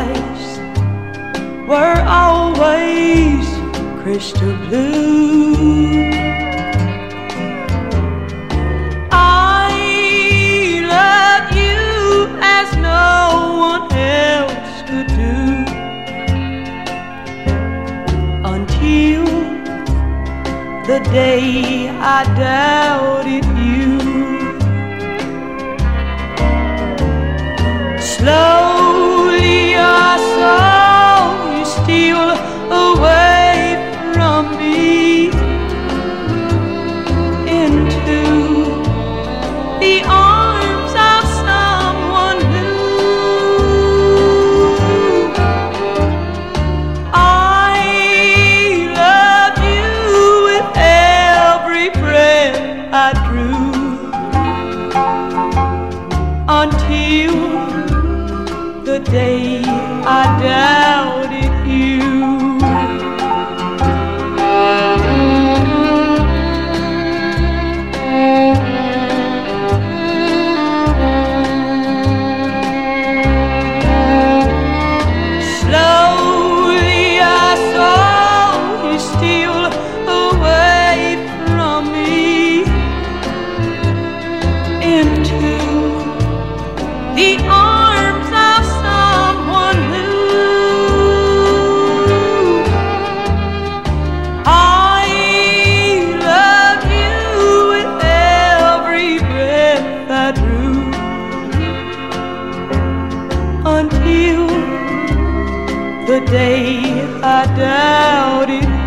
skies were always crystal blue. I love you as no one else could do until the day I doubted you. Until the day I doubted until the day I doubted